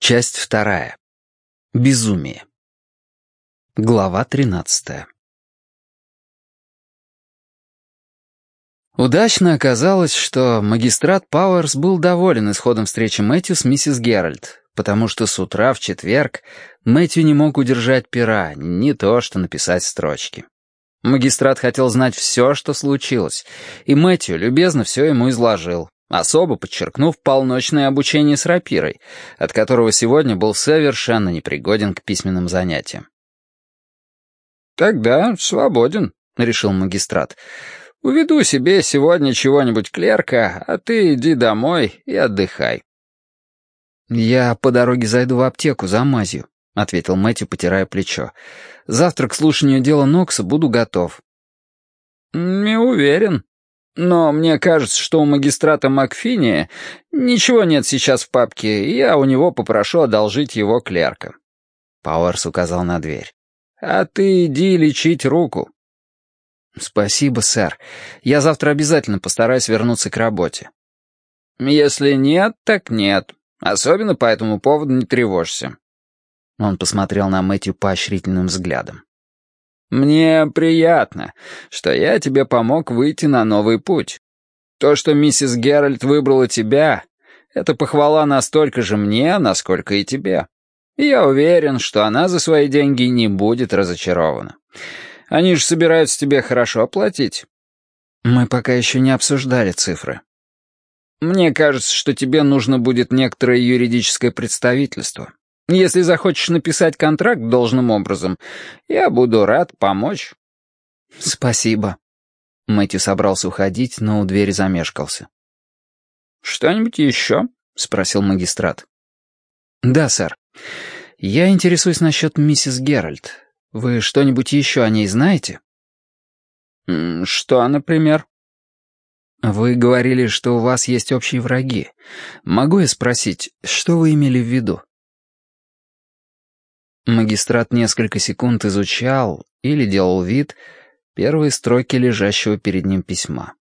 Часть вторая. Безумие. Глава тринадцатая. Удачно оказалось, что магистрат Пауэрс был доволен исходом встречи Мэтью с миссис Геральт, потому что с утра в четверг Мэтью не мог удержать пера, не то что написать строчки. Магистрат хотел знать все, что случилось, и Мэтью любезно все ему изложил, особо подчеркнув полночное обучение с рапирой, от которого сегодня был совершенно непригоден к письменным занятиям. «Тогда свободен», — решил магистрат. «Уведу себе сегодня чего-нибудь клерка, а ты иди домой и отдыхай». «Я по дороге зайду в аптеку за мазью», — ответил Мэтью, потирая плечо. «Завтра к слушанию дела Нокса буду готов». «Не уверен. Но мне кажется, что у магистрата Макфини ничего нет сейчас в папке, и я у него попрошу одолжить его клерка». Пауэрс указал на дверь. «А ты иди лечить руку». «Спасибо, сэр. Я завтра обязательно постараюсь вернуться к работе». «Если нет, так нет. Особенно по этому поводу не тревожься. Он посмотрел на Мэтью поощрительным взглядом. «Мне приятно, что я тебе помог выйти на новый путь. То, что миссис Геральт выбрала тебя, это похвала настолько же мне, насколько и тебе. Я уверен, что она за свои деньги не будет разочарована. Они же собираются тебе хорошо оплатить». «Мы пока еще не обсуждали цифры». «Мне кажется, что тебе нужно будет некоторое юридическое представительство. Если захочешь написать контракт должным образом, я буду рад помочь». «Спасибо». Мэтью собрался уходить, но у двери замешкался. «Что-нибудь еще?» — спросил магистрат. «Да, сэр. Я интересуюсь насчет миссис Геральт. Вы что-нибудь еще о ней знаете?» «Что, например?» «Вы говорили, что у вас есть общие враги. Могу я спросить, что вы имели в виду?» Магистрат несколько секунд изучал или делал вид первые строки лежащего перед ним письма.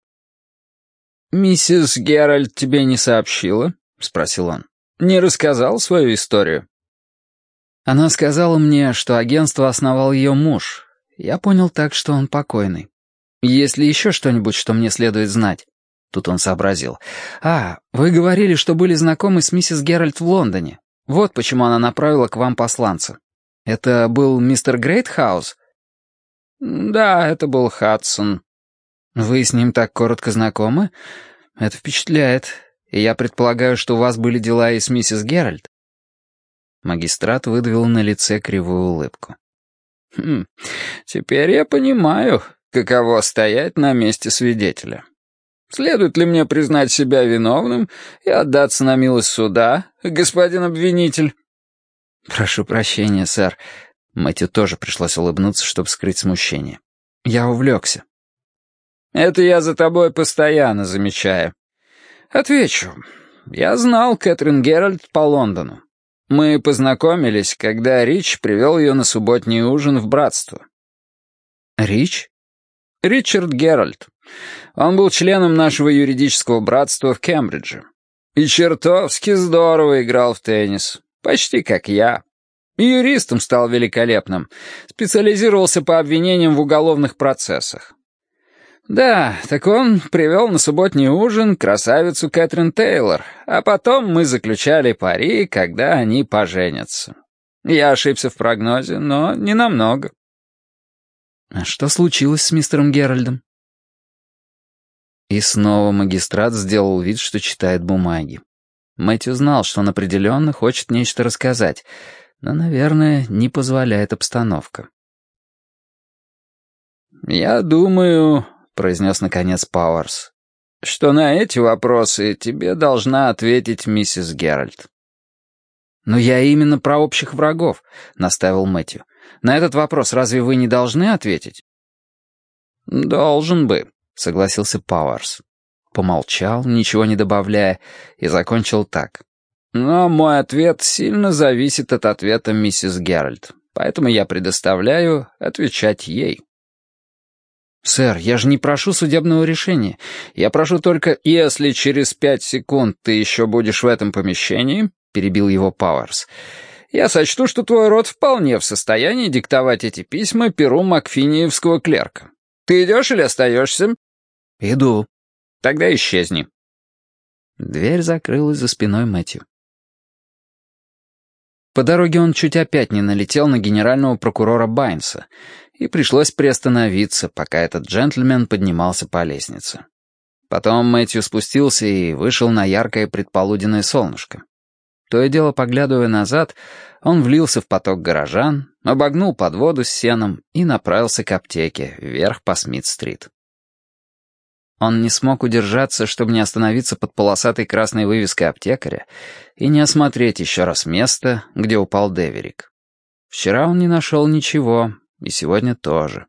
«Миссис Геральт тебе не сообщила?» — спросил он. «Не рассказал свою историю?» Она сказала мне, что агентство основал ее муж. Я понял так, что он покойный. Есть ли еще что-нибудь, что мне следует знать?» Тут он сообразил. «А, вы говорили, что были знакомы с миссис Геральт в Лондоне. Вот почему она направила к вам посланца. Это был мистер Грейтхаус? Да, это был Хадсон. Вы с ним так коротко знакомы? Это впечатляет. И я предполагаю, что у вас были дела и с миссис Геральт. Магистрат выдавил на лице кривую улыбку. «Хм, теперь я понимаю, каково стоять на месте свидетеля. Следует ли мне признать себя виновным и отдаться на милость суда, господин обвинитель?» «Прошу прощения, сэр». Мэтью тоже пришлось улыбнуться, чтобы скрыть смущение. «Я увлекся». «Это я за тобой постоянно замечаю. Отвечу. Я знал Кэтрин Геральт по Лондону. Мы познакомились, когда Рич привел ее на субботний ужин в братство». «Рич?» «Ричард Геральт. Он был членом нашего юридического братства в Кембридже. И чертовски здорово играл в теннис. Почти как я. Юристом стал великолепным. Специализировался по обвинениям в уголовных процессах. Да, так он привел на субботний ужин красавицу Кэтрин Тейлор, а потом мы заключали пари, когда они поженятся. Я ошибся в прогнозе, но не намного. А что случилось с мистером Геральдом? И снова магистрат сделал вид, что читает бумаги. Мэтью знал, что он определенно хочет нечто рассказать, но, наверное, не позволяет обстановка. «Я думаю», — произнес наконец Пауэрс, «что на эти вопросы тебе должна ответить миссис Геральт». «Но я именно про общих врагов», — наставил Мэтью. «На этот вопрос разве вы не должны ответить?» «Должен бы», — согласился Пауэрс помолчал, ничего не добавляя, и закончил так. «Но мой ответ сильно зависит от ответа миссис Геральт, поэтому я предоставляю отвечать ей». «Сэр, я же не прошу судебного решения. Я прошу только, если через пять секунд ты еще будешь в этом помещении, перебил его Пауэрс. «Я сочту, что твой род вполне в состоянии диктовать эти письма перу Макфиниевского клерка. Ты идешь или остаешься?» «Иду». «Тогда исчезни». Дверь закрылась за спиной Мэтью. По дороге он чуть опять не налетел на генерального прокурора Байнса, и пришлось приостановиться, пока этот джентльмен поднимался по лестнице. Потом Мэтью спустился и вышел на яркое предполуденное солнышко. То и дело, поглядывая назад, он влился в поток горожан, обогнул подводу с сеном и направился к аптеке, вверх по Смит-стрит. Он не смог удержаться, чтобы не остановиться под полосатой красной вывеской аптекаря и не осмотреть еще раз место, где упал Деверик. Вчера он не нашел ничего, и сегодня тоже.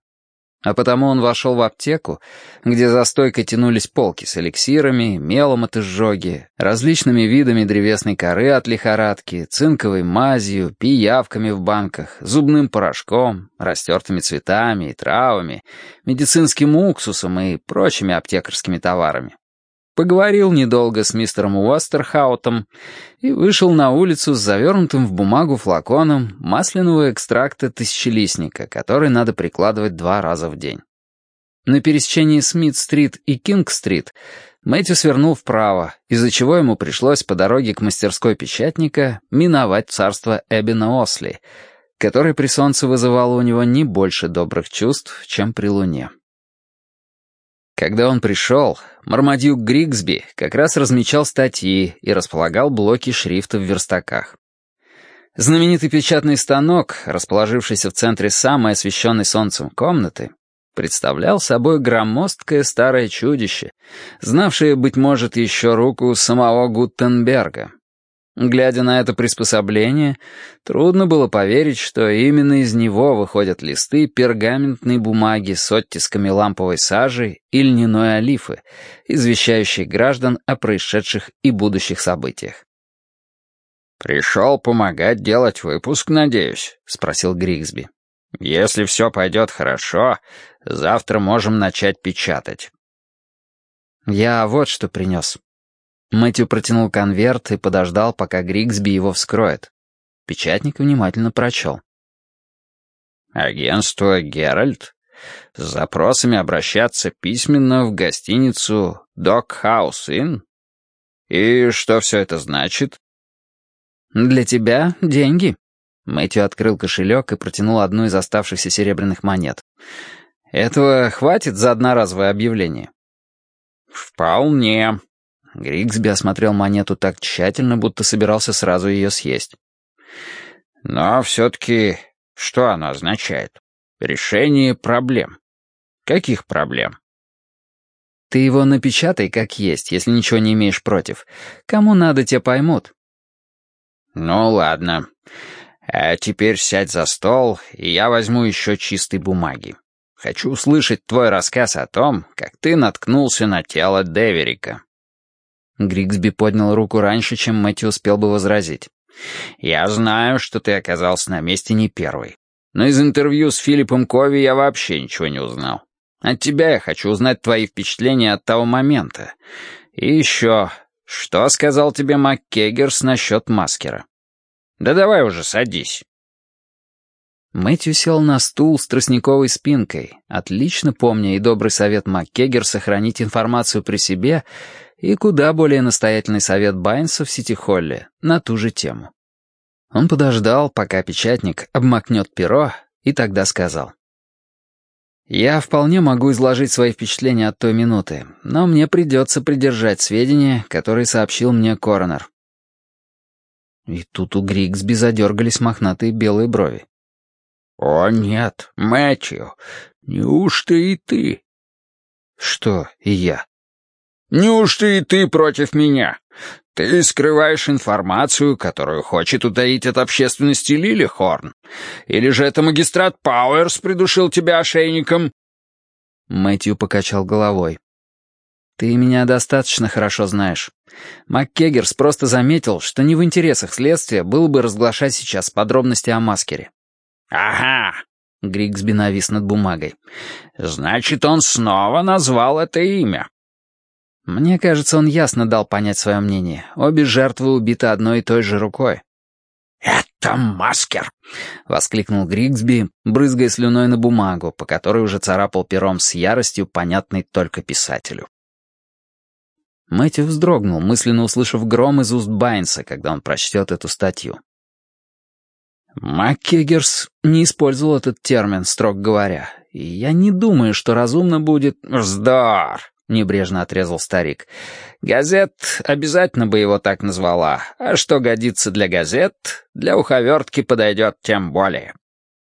А потому он вошел в аптеку, где за стойкой тянулись полки с эликсирами, мелом от изжоги, различными видами древесной коры от лихорадки, цинковой мазью, пиявками в банках, зубным порошком, растертыми цветами и травами, медицинским уксусом и прочими аптекарскими товарами поговорил недолго с мистером Уостерхаутом и вышел на улицу с завернутым в бумагу флаконом масляного экстракта тысячелистника, который надо прикладывать два раза в день. На пересечении Смит-стрит и Кинг-стрит Мэтью свернул вправо, из-за чего ему пришлось по дороге к мастерской печатника миновать царство Эббина Осли, которое при солнце вызывало у него не больше добрых чувств, чем при луне. Когда он пришел, Мармадюк Григсби как раз размечал статьи и располагал блоки шрифта в верстаках. Знаменитый печатный станок, расположившийся в центре самой освещенной солнцем комнаты, представлял собой громоздкое старое чудище, знавшее, быть может, еще руку самого Гутенберга. Глядя на это приспособление, трудно было поверить, что именно из него выходят листы пергаментной бумаги с оттисками ламповой сажи и льняной олифы, извещающие граждан о происшедших и будущих событиях. «Пришел помогать делать выпуск, надеюсь?» — спросил Григсби. «Если все пойдет хорошо, завтра можем начать печатать». «Я вот что принес», Мэтью протянул конверт и подождал, пока Григсби его вскроет. Печатник внимательно прочел. «Агентство «Геральт» с запросами обращаться письменно в гостиницу «Док Хаус Инн». И что все это значит?» «Для тебя деньги». Мэтью открыл кошелек и протянул одну из оставшихся серебряных монет. «Этого хватит за одноразовое объявление?» «Вполне», Григсби осмотрел монету так тщательно, будто собирался сразу ее съесть. «Но все-таки что оно означает? Решение проблем. Каких проблем?» «Ты его напечатай как есть, если ничего не имеешь против. Кому надо, те поймут». «Ну ладно. А теперь сядь за стол, и я возьму еще чистой бумаги. Хочу услышать твой рассказ о том, как ты наткнулся на тело Деверика». Григсби поднял руку раньше, чем Мэтью успел бы возразить. «Я знаю, что ты оказался на месте не первый. Но из интервью с Филиппом Кови я вообще ничего не узнал. От тебя я хочу узнать твои впечатления от того момента. И еще, что сказал тебе МакКеггерс насчет маскера? Да давай уже садись». Мэтью сел на стул с тростниковой спинкой, отлично помня и добрый совет МакКеггер сохранить информацию при себе — и куда более настоятельный совет Байнса в Сити-Холле на ту же тему. Он подождал, пока печатник обмакнет перо, и тогда сказал. «Я вполне могу изложить свои впечатления от той минуты, но мне придется придержать сведения, которые сообщил мне коронер». И тут у Григсби задергались мохнатые белые брови. «О нет, Мэтью, неужто и ты?» «Что и я?» «Неужто и ты против меня? Ты скрываешь информацию, которую хочет утаить от общественности Лили Хорн? Или же это магистрат Пауэрс придушил тебя ошейником?» Мэтью покачал головой. «Ты меня достаточно хорошо знаешь. МакКеггерс просто заметил, что не в интересах следствия было бы разглашать сейчас подробности о маскере». «Ага!» — Григсби навис над бумагой. «Значит, он снова назвал это имя. Мне кажется, он ясно дал понять свое мнение. Обе жертвы убиты одной и той же рукой. «Это маскер!» — воскликнул Григсби, брызгая слюной на бумагу, по которой уже царапал пером с яростью, понятной только писателю. Мэтью вздрогнул, мысленно услышав гром из уст Байнса, когда он прочтет эту статью. МакКеггерс не использовал этот термин, строго говоря, и я не думаю, что разумно будет... «Вздор!» — небрежно отрезал старик. «Газет обязательно бы его так назвала. А что годится для газет, для уховертки подойдет тем более».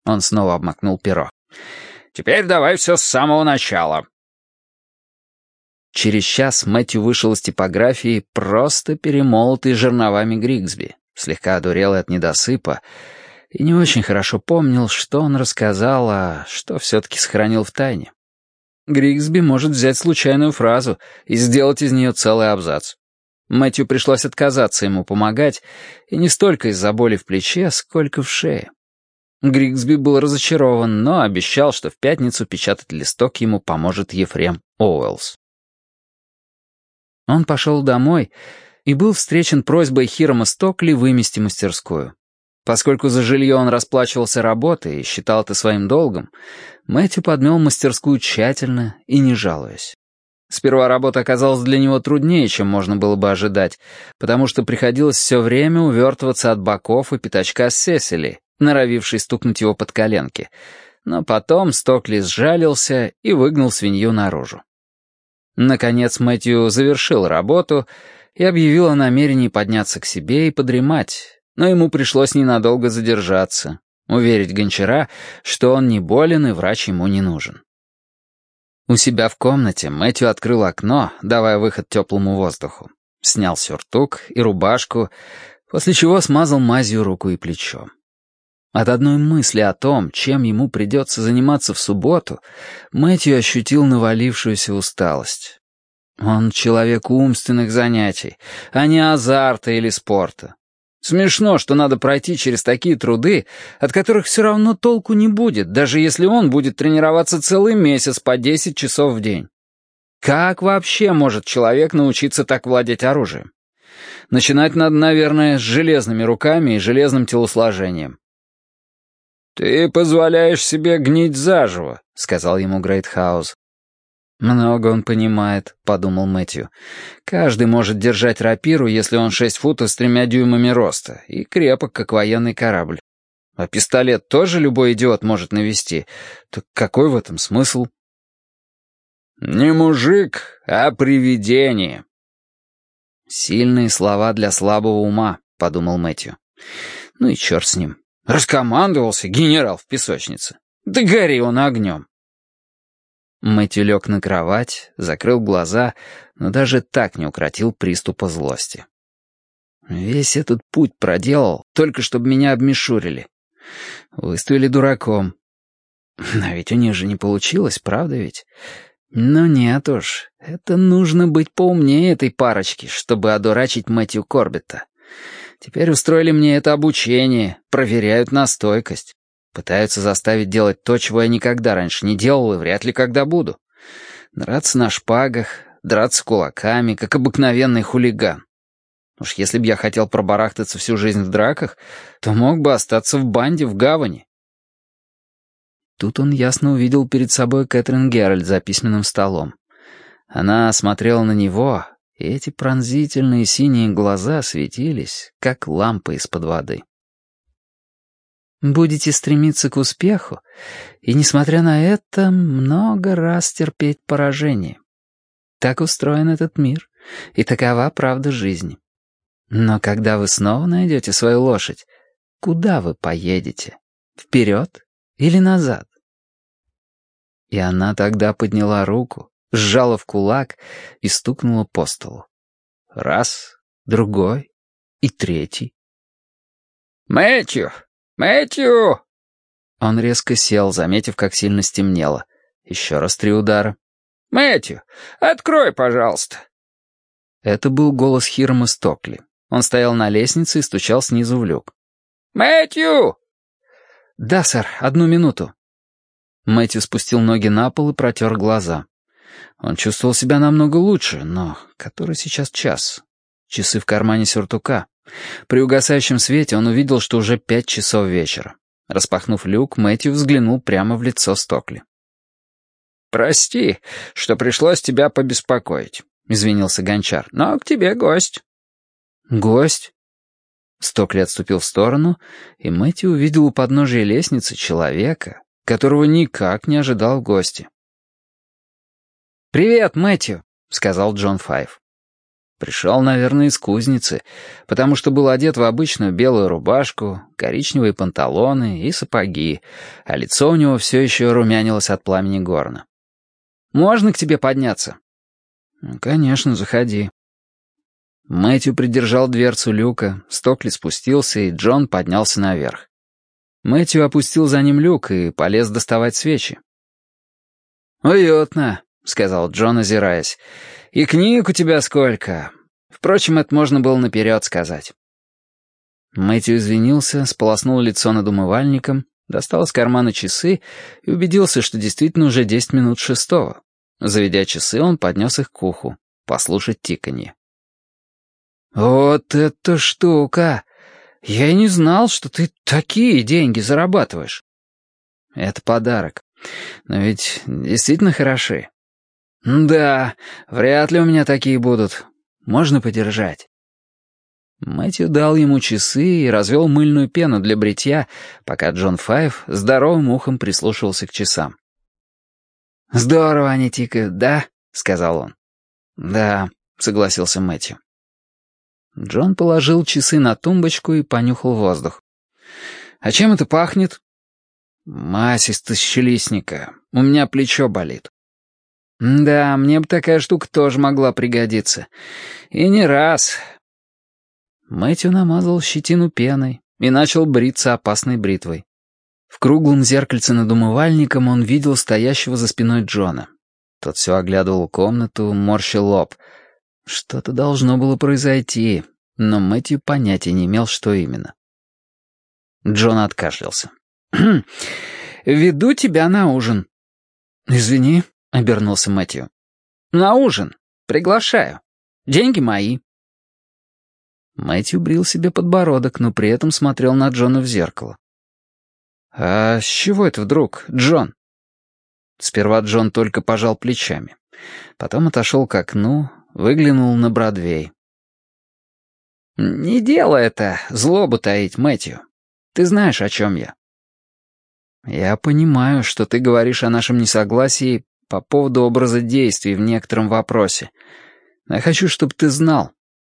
Он снова обмакнул перо. «Теперь давай все с самого начала». Через час Мэтью вышел из типографии просто перемолотый жерновами Григсби, слегка одурелый от недосыпа, и не очень хорошо помнил, что он рассказал, а что все-таки сохранил в тайне. Григсби может взять случайную фразу и сделать из нее целый абзац. Мэтью пришлось отказаться ему помогать, и не столько из-за боли в плече, сколько в шее. Григсби был разочарован, но обещал, что в пятницу печатать листок ему поможет Ефрем Оуэллс. Он пошел домой и был встречен просьбой Хирома Стокли вымести мастерскую. Поскольку за жилье он расплачивался работой и считал это своим долгом, Мэтью подмел мастерскую тщательно и не жалуясь. Сперва работа оказалась для него труднее, чем можно было бы ожидать, потому что приходилось все время увертываться от боков и пятачка с Сесили, норовившей стукнуть его под коленки. Но потом Стокли сжалился и выгнал свинью наружу. Наконец Мэтью завершил работу и объявил о намерении подняться к себе и подремать, но ему пришлось ненадолго задержаться, уверить гончара, что он не болен и врач ему не нужен. У себя в комнате Мэтью открыл окно, давая выход теплому воздуху, снял сюртук и рубашку, после чего смазал мазью руку и плечо. От одной мысли о том, чем ему придется заниматься в субботу, Мэтью ощутил навалившуюся усталость. Он человек умственных занятий, а не азарта или спорта. Смешно, что надо пройти через такие труды, от которых все равно толку не будет, даже если он будет тренироваться целый месяц по 10 часов в день. Как вообще может человек научиться так владеть оружием? Начинать надо, наверное, с железными руками и железным телосложением. «Ты позволяешь себе гнить заживо», — сказал ему Грейтхаус. «Много он понимает», — подумал Мэтью. «Каждый может держать рапиру, если он шесть футов с тремя дюймами роста, и крепок, как военный корабль. А пистолет тоже любой идиот может навести. Так какой в этом смысл?» «Не мужик, а привидение». «Сильные слова для слабого ума», — подумал Мэтью. «Ну и черт с ним. Раскомандовался генерал в песочнице. Да гори он огнем. Мэтью лег на кровать, закрыл глаза, но даже так не укротил приступа злости. Весь этот путь проделал, только чтобы меня обмешурили. Выставили дураком. Но ведь у них же не получилось, правда ведь? Ну нет уж, это нужно быть поумнее этой парочки, чтобы одурачить Мэтью Корбетта. Теперь устроили мне это обучение, проверяют на стойкость. Пытаются заставить делать то, чего я никогда раньше не делал и вряд ли когда буду. Драться на шпагах, драться кулаками, как обыкновенный хулиган. Уж если бы я хотел пробарахтаться всю жизнь в драках, то мог бы остаться в банде в гавани. Тут он ясно увидел перед собой Кэтрин Геральт за письменным столом. Она смотрела на него, и эти пронзительные синие глаза светились, как лампы из-под воды. Будете стремиться к успеху, и, несмотря на это, много раз терпеть поражение. Так устроен этот мир, и такова правда жизни. Но когда вы снова найдете свою лошадь, куда вы поедете? Вперед или назад? И она тогда подняла руку, сжала в кулак и стукнула по столу. Раз, другой и третий. «Мэтью! Мэтью!» Он резко сел, заметив, как сильно стемнело. Еще раз три удара. «Мэтью, открой, пожалуйста!» Это был голос Хирма Стокли. Он стоял на лестнице и стучал снизу в люк. «Мэтью!» «Да, сэр, одну минуту». Мэтью спустил ноги на пол и протер глаза. Он чувствовал себя намного лучше, но который сейчас час? Часы в кармане сюртука. При угасающем свете он увидел, что уже пять часов вечера. Распахнув люк, Мэтью взглянул прямо в лицо Стокли. «Прости, что пришлось тебя побеспокоить», — извинился Гончар, — «но к тебе гость». «Гость?» Стокли отступил в сторону, и Мэтью увидел у подножия лестницы человека, которого никак не ожидал в гости. «Привет, Мэтью», — сказал Джон Файв. Пришел, наверное, из кузницы, потому что был одет в обычную белую рубашку, коричневые панталоны и сапоги, а лицо у него все еще румянилось от пламени горна. «Можно к тебе подняться?» «Конечно, заходи». Мэтью придержал дверцу люка, Стокли спустился, и Джон поднялся наверх. Мэтью опустил за ним люк и полез доставать свечи. «Уютно», — сказал Джон, озираясь. «И книг у тебя сколько?» Впрочем, это можно было наперед сказать. Мэтью извинился, сполоснул лицо над умывальником, достал из кармана часы и убедился, что действительно уже десять минут шестого. Заведя часы, он поднес их к уху, послушать тиканье. «Вот эта штука! Я и не знал, что ты такие деньги зарабатываешь!» «Это подарок. Но ведь действительно хороши. «Да, вряд ли у меня такие будут. Можно подержать?» Мэтью дал ему часы и развел мыльную пену для бритья, пока Джон Файв здоровым ухом прислушивался к часам. «Здорово они тикают, да?» — сказал он. «Да», — согласился Мэтью. Джон положил часы на тумбочку и понюхал воздух. «А чем это пахнет?» «Мазь из тысячелистника. У меня плечо болит». «Да, мне бы такая штука тоже могла пригодиться. И не раз». Мэтью намазал щетину пеной и начал бриться опасной бритвой. В круглом зеркальце над умывальником он видел стоящего за спиной Джона. Тот все оглядывал комнату, морщил лоб. Что-то должно было произойти, но Мэтью понятия не имел, что именно. Джон откашлялся. «Веду тебя на ужин». «Извини», — обернулся Мэтью. «На ужин. Приглашаю. Деньги мои». Мэтью брил себе подбородок, но при этом смотрел на Джона в зеркало. «А с чего это вдруг, Джон?» Сперва Джон только пожал плечами. Потом отошел к окну, выглянул на Бродвей. «Не дело это, злобу таить, Мэтью. Ты знаешь, о чем я». «Я понимаю, что ты говоришь о нашем несогласии по поводу образа действий в некотором вопросе. Я хочу, чтобы ты знал.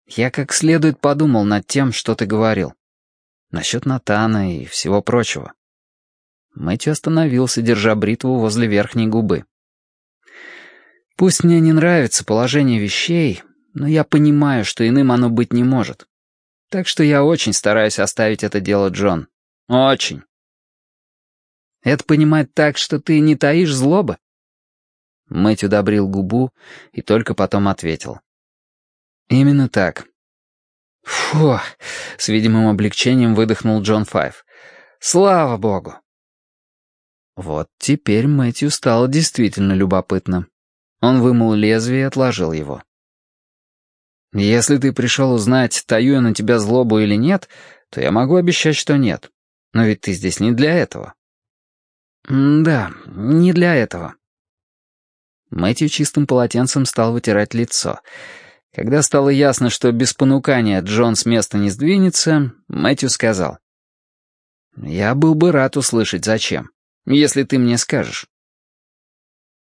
Я как следует подумал над тем, что ты говорил. Насчет Натана и всего прочего. Мэтью остановился, держа бритву возле верхней губы. «Пусть мне не нравится положение вещей, но я понимаю, что иным оно быть не может. Так что я очень стараюсь оставить это дело, Джон. Очень. Это понимать так, что ты не таишь злобы? Мэтью добрил губу и только потом ответил. «Именно так». «Фу!» — с видимым облегчением выдохнул Джон Файв. «Слава богу!» Вот теперь Мэтью стало действительно любопытно. Он вымыл лезвие и отложил его. «Если ты пришел узнать, таю я на тебя злобу или нет, то я могу обещать, что нет. Но ведь ты здесь не для этого». «Да, не для этого», Мэтью чистым полотенцем стал вытирать лицо. Когда стало ясно, что без понукания Джон с места не сдвинется, Мэтью сказал. «Я был бы рад услышать, зачем, если ты мне скажешь».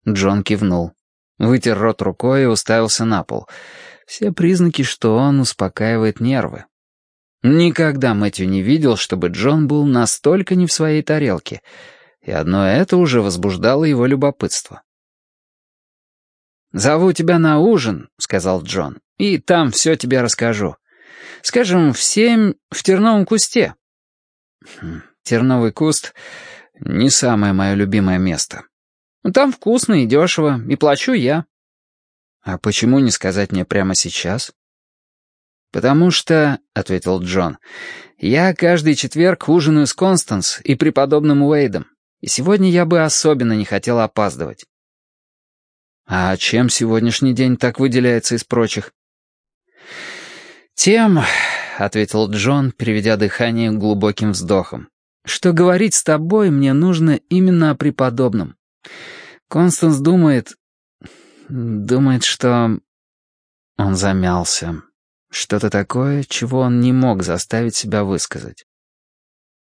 Джон кивнул, вытер рот рукой и уставился на пол. Все признаки, что он успокаивает нервы. Никогда Мэтью не видел, чтобы Джон был настолько не в своей тарелке, и одно это уже возбуждало его любопытство. «Зову тебя на ужин», — сказал Джон, — «и там все тебе расскажу. Скажем, в семь в терновом кусте». Хм, «Терновый куст — не самое мое любимое место. Там вкусно и дешево, и плачу я». «А почему не сказать мне прямо сейчас?» «Потому что», — ответил Джон, — «я каждый четверг ужинаю с Констанс и преподобным Уэйдом, и сегодня я бы особенно не хотел опаздывать. А чем сегодняшний день так выделяется из прочих? «Тем», — ответил Джон, переведя дыхание глубоким вздохом, «что говорить с тобой мне нужно именно о преподобном. Констанс думает... думает, что...» Он замялся. Что-то такое, чего он не мог заставить себя высказать.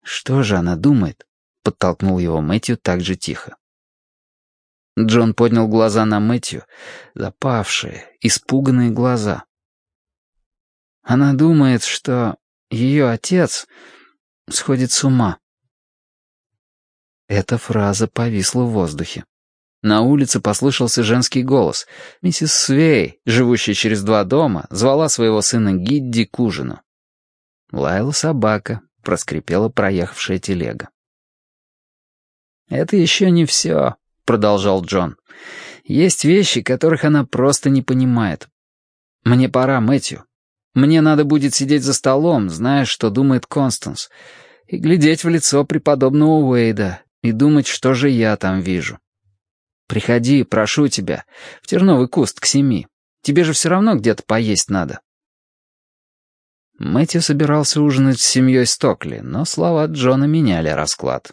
«Что же она думает?» — подтолкнул его Мэтью так же тихо. Джон поднял глаза на Мэтью, запавшие, испуганные глаза. Она думает, что ее отец сходит с ума. Эта фраза повисла в воздухе. На улице послышался женский голос. Миссис Свей, живущая через два дома, звала своего сына Гидди к ужину. Лаяла собака, проскрипела проехавшая телега. «Это еще не все», — продолжал Джон. «Есть вещи, которых она просто не понимает. Мне пора, Мэтью. Мне надо будет сидеть за столом, зная, что думает Констанс, и глядеть в лицо преподобного Уэйда, и думать, что же я там вижу. Приходи, прошу тебя, в терновый куст к семи. Тебе же все равно где-то поесть надо». Мэтью собирался ужинать с семьей Стокли, но слова Джона меняли расклад.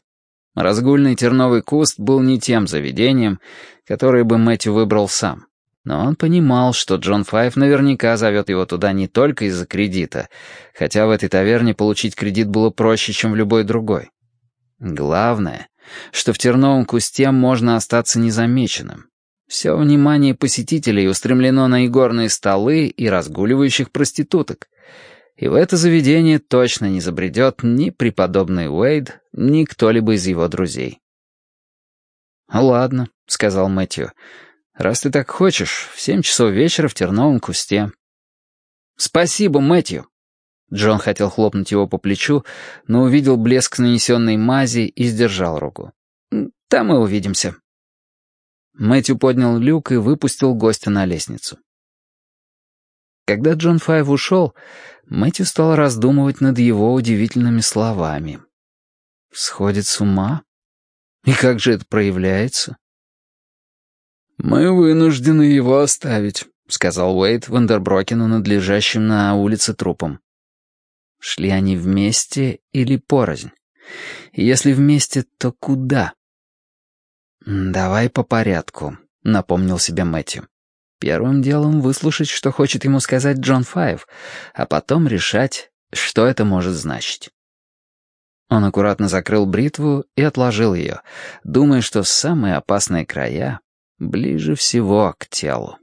Разгульный терновый куст был не тем заведением, которое бы Мэтью выбрал сам. Но он понимал, что Джон Файв наверняка зовет его туда не только из-за кредита, хотя в этой таверне получить кредит было проще, чем в любой другой. Главное, что в терновом кусте можно остаться незамеченным. Все внимание посетителей устремлено на игорные столы и разгуливающих проституток. И в это заведение точно не забредет ни преподобный Уэйд, ни кто-либо из его друзей. «Ладно», — сказал Мэтью, — «раз ты так хочешь, в семь часов вечера в терновом кусте». «Спасибо, Мэтью», Джон хотел хлопнуть его по плечу, но увидел блеск нанесенной мази и сдержал руку. «Там мы увидимся». Мэтью поднял люк и выпустил гостя на лестницу. Когда Джон Файв ушел, Мэтью стал раздумывать над его удивительными словами. «Сходит с ума? И как же это проявляется?» «Мы вынуждены его оставить», — сказал Уэйд Вандерброкену над лежащим на улице трупом. Шли они вместе или порознь? Если вместе, то куда? «Давай по порядку», — напомнил себе Мэтью. «Первым делом выслушать, что хочет ему сказать Джон Файв, а потом решать, что это может значить». Он аккуратно закрыл бритву и отложил ее, думая, что самые опасные края ближе всего к телу.